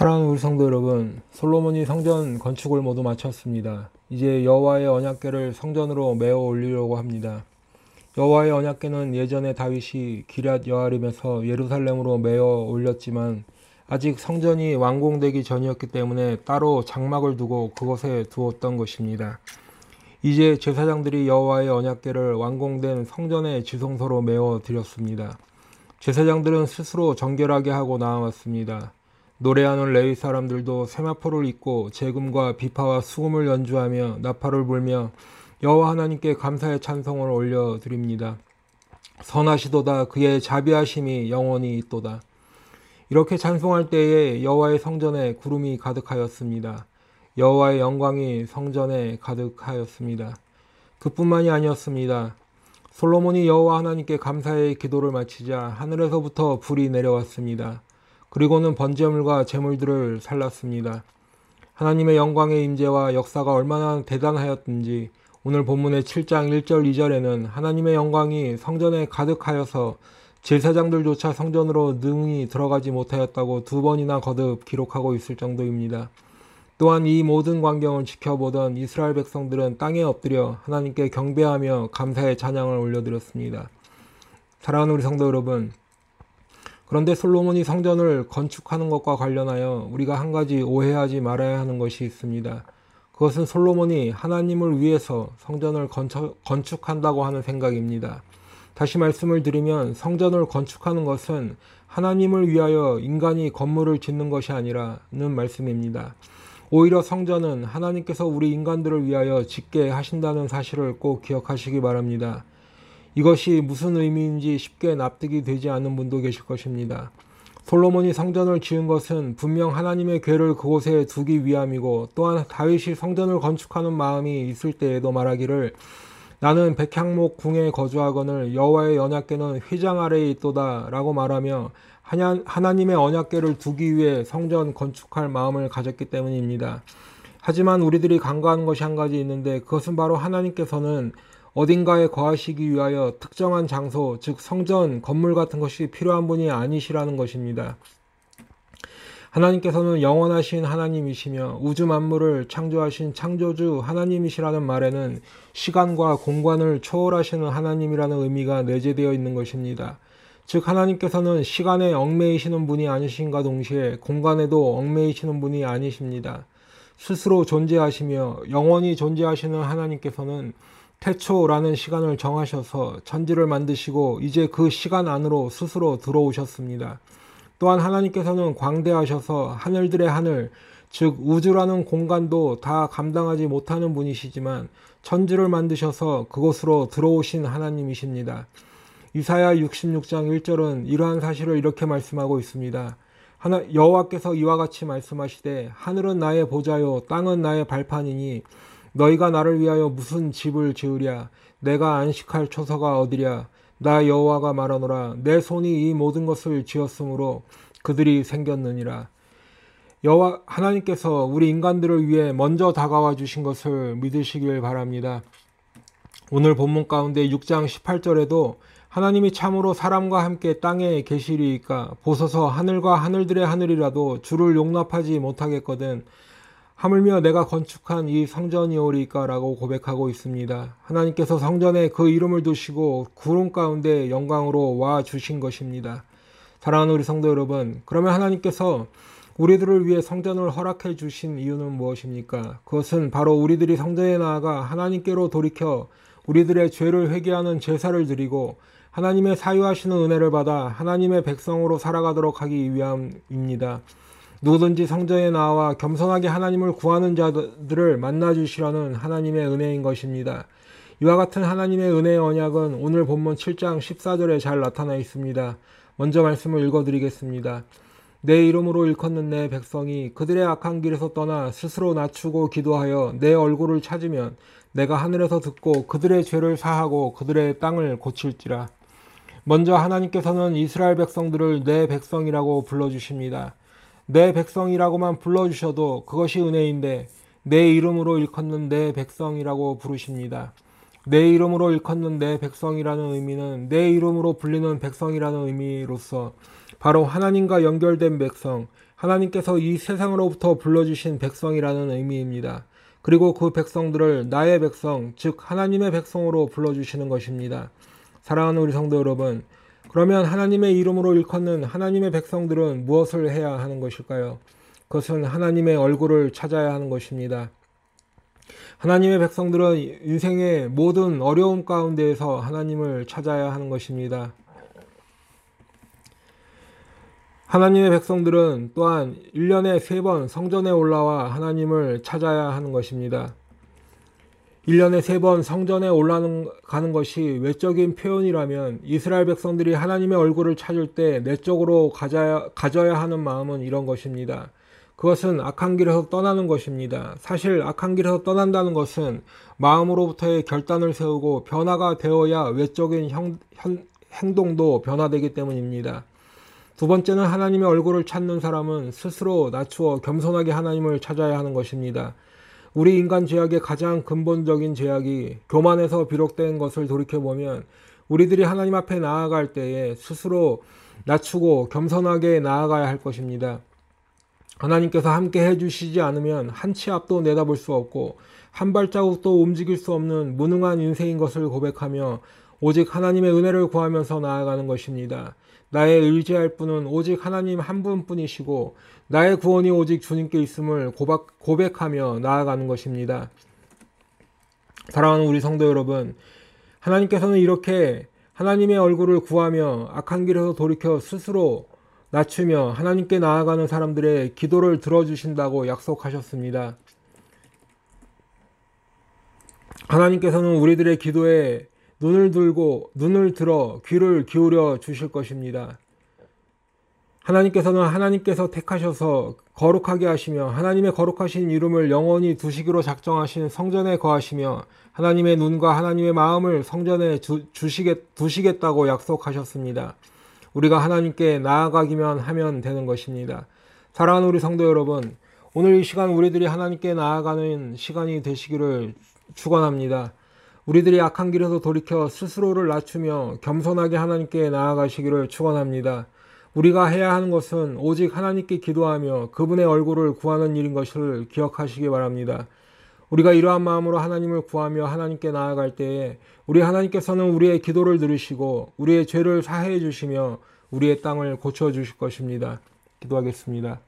사랑하는 우리 성도 여러분, 솔로몬이 성전 건축을 모두 마쳤습니다. 이제 여호와의 언약궤를 성전으로 메어 올리려고 합니다. 여호와의 언약궤는 예전에 다윗이 기랏 여아림에서 예루살렘으로 메어 올렸지만 아직 성전이 완공되기 전이었기 때문에 따로 장막을 두고 그곳에 두었던 것입니다. 이제 제사장들이 여호와의 언약궤를 완공된 성전의 지성소로 메어 드렸습니다. 제사장들은 스스로 정결하게 하고 나아왔습니다. 노래하는 레위 사람들도 세마포를 입고 재금과 비파와 수금을 연주하며 나팔을 불며 여호와 하나님께 감사의 찬송을 올려 드립니다. 선하시도다 그의 자비하심이 영원히 있도다. 이렇게 찬송할 때에 여호와의 성전에 구름이 가득하였습니다. 여호와의 영광이 성전에 가득하였습니다. 그뿐만이 아니었습니다. 솔로몬이 여호와 하나님께 감사의 기도를 마치자 하늘에서부터 불이 내려왔습니다. 그리고는 번제물과 제물들을 살랐습니다. 하나님의 영광의 임재와 역사가 얼마나 대단하였든지 오늘 본문의 7장 1절 2절에는 하나님의 영광이 성전에 가득하여서 제사장들조차 성전으로 능히 들어가지 못하였다고 두 번이나 거듭 기록하고 있을 정도입니다. 또한 이 모든 광경을 지켜보던 이스라엘 백성들은 땅에 엎드려 하나님께 경배하며 감사의 찬양을 올려드렸습니다. 사랑하는 우리 성도 여러분, 그런데 솔로몬이 성전을 건축하는 것과 관련하여 우리가 한 가지 오해하지 말아야 하는 것이 있습니다. 그것은 솔로몬이 하나님을 위해서 성전을 건축, 한다고 하는 생각입니다. 다시 말씀을 드리면 성전을 건축하는 것은 하나님을 위하여 인간이 건물을 짓는 것이 아니라는 말씀입니다. 오히려 성전은 하나님께서 우리 인간들을 위하여 짓게 하신다는 사실을 꼭 기억하시기 바랍니다. 이것이 무슨 의미인지 쉽게 납득이 되지 않는 분도 계실 것입니다. 솔로몬이 성전을 지은 것은 분명 하나님의 궤를 그곳에 두기 위함이고 또한 다윗이 성전을 건축하는 마음이 있을 때에도 말하기를 나는 백향목 궁에 거주하거늘 여호와의 언약궤는 휘장 아래에 있도다라고 말하며 하나님의 언약궤를 두기 위해 성전 건축할 마음을 가졌기 때문입니다. 하지만 우리들이 간과하는 것이 한 가지 있는데 그것은 바로 하나님께서는 어딘가에 거하시기 위하여 특정한 장소, 즉 성전, 건물 같은 것이 필요한 분이 아니시라는 것입니다. 하나님께서는 영원하신 하나님이시며 우주 만물을 창조하신 창조주 하나님이시라는 말에는 시간과 공간을 초월하시는 하나님이라는 의미가 내재되어 있는 것입니다. 즉 하나님께서는 시간에 얽매이시는 분이 아니신가 동시에 공간에도 얽매이시는 분이 아니십니다. 스스로 존재하시며 영원히 존재하시는 하나님께서는 태초라는 시간을 정하셔서 천지를 만드시고 이제 그 시간 안으로 스스로 들어오셨습니다. 또한 하나님께서는 광대하셔서 하늘들의 하늘, 즉 우주라는 공간도 다 감당하지 못하는 분이시지만 천지를 만드셔서 그곳으로 들어오신 하나님이십니다. 이사야 66장 1절은 이러한 사실을 이렇게 말씀하고 있습니다. 여호와께서 이와 같이 말씀하시되 하늘은 나의 보좌요 땅은 나의 발판이니 너희가 나를 위하여 무슨 집을 지으랴? 내가 안식할 초서가 어디랴? 나 여호와가 말하노라. 내 손이 이 모든 것을 지었으므로 그들이 생겼느니라. 여호와 하나님께서 우리 인간들을 위해 먼저 다가와 주신 것을 믿으시길 바랍니다. 오늘 본문 가운데 6장 18절에도 하나님이 참으로 사람과 함께 땅에 계시리이까 보소서 하늘과 하늘들의 하늘이라도 주를 용납하지 못하겠거든 하물며 내가 건축한 이 성전이오리까라고 고백하고 있습니다. 하나님께서 성전에 그 이름을 두시고 구름 가운데 영광으로 와 주신 것입니다. 사랑하는 우리 성도 여러분, 그러면 하나님께서 우리들을 위해 성전을 허락해 주신 이유는 무엇입니까? 그것은 바로 우리들이 성전에 나아가 하나님께로 돌이켜 우리들의 죄를 회개하는 제사를 드리고 하나님의 사유하시는 은혜를 받아 하나님의 백성으로 살아가도록 하기 위함입니다. 누구든지 성전에 나와 겸손하게 하나님을 구하는 자들을 만나 주시라는 하나님의 은혜인 것입니다. 이와 같은 하나님의 은혜의 언약은 오늘 본문 7장 14절에 잘 나타나 있습니다. 먼저 말씀을 읽어드리겠습니다. 내 이름으로 일컫는 내 백성이 그들의 악한 길에서 떠나 스스로 낮추고 기도하여 내 얼굴을 찾으면 내가 하늘에서 듣고 그들의 죄를 사하고 그들의 땅을 고칠지라. 먼저 하나님께서는 이스라엘 백성들을 내 백성이라고 불러주십니다. 내 백성이라고만 불러주셔도 그것이 은혜인데 내 이름으로 일컫는 내 백성이라고 부르십니다. 내 이름으로 일컫는 내 백성이라는 의미는 내 이름으로 불리는 백성이라는 의미로서 바로 하나님과 연결된 백성, 하나님께서 이 세상으로부터 불러주신 백성이라는 의미입니다. 그리고 그 백성들을 나의 백성, 즉 하나님의 백성으로 불러주시는 것입니다. 사랑하는 우리 성도 여러분, 그러면 하나님의 이름으로 일컫는 하나님의 백성들은 무엇을 해야 하는 것일까요? 그것은 하나님의 얼굴을 찾아야 하는 것입니다. 하나님의 백성들은 인생의 모든 어려움 가운데에서 하나님을 찾아야 하는 것입니다. 하나님의 백성들은 또한 1년에 3번 성전에 올라와 하나님을 찾아야 하는 것입니다. 1년에 3번 성전에 올라가는 것이 외적인 표현이라면 이스라엘 백성들이 하나님의 얼굴을 찾을 때 내적으로 가져야, 가져야 하는 마음은 이런 것입니다. 그것은 악한 길에서 떠나는 것입니다. 사실 악한 길에서 떠난다는 것은 마음으로부터의 결단을 세우고 변화가 되어야 외적인 형, 현, 행동도 변화되기 때문입니다. 두 번째는 하나님의 얼굴을 찾는 사람은 스스로 낮추어 겸손하게 하나님을 찾아야 하는 것입니다. 우리 인간 죄악의 가장 근본적인 죄악이 교만에서 비롯된 것을 돌이켜보면 우리들이 하나님 앞에 나아갈 때에 스스로 낮추고 겸손하게 나아가야 할 것입니다. 하나님께서 함께 해주시지 않으면 한 치 앞도 내다볼 수 없고 한 발자국도 움직일 수 없는 무능한 인생인 것을 고백하며 오직 하나님의 은혜를 구하면서 나아가는 것입니다. 나의 의지할 분은 오직 하나님 한 분뿐이시고 나의 구원이 오직 주님께 있음을 고백, 하며 나아가는 것입니다. 사랑하는 우리 성도 여러분, 하나님께서는 이렇게 하나님의 얼굴을 구하며 악한 길에서 돌이켜 스스로 낮추며 하나님께 나아가는 사람들의 기도를 들어주신다고 약속하셨습니다. 하나님께서는 우리들의 기도에 눈을 들고 눈을 들어 귀를 기울여 주실 것입니다. 하나님께서는 하나님께서 택하셔서 거룩하게 하시며 하나님의 거룩하신 이름을 영원히 두시기로 작정하신 성전에 거하시며 하나님의 눈과 하나님의 마음을 성전에 주, 주시겠, 두시겠다고 약속하셨습니다. 우리가 하나님께 나아가기만 하면 되는 것입니다. 사랑하는 우리 성도 여러분, 오늘 이 시간 우리들이 하나님께 나아가는 시간이 되시기를 축원합니다. 우리들이 악한 길에서 돌이켜 스스로를 낮추며 겸손하게 하나님께 나아가시기를 축원합니다. 우리가 해야 하는 것은 오직 하나님께 기도하며 그분의 얼굴을 구하는 일인 것을 기억하시기 바랍니다. 우리가 이러한 마음으로 하나님을 구하며 하나님께 나아갈 때에 우리 하나님께서는 우리의 기도를 들으시고 우리의 죄를 사해 주시며 우리의 땅을 고쳐 주실 것입니다. 기도하겠습니다.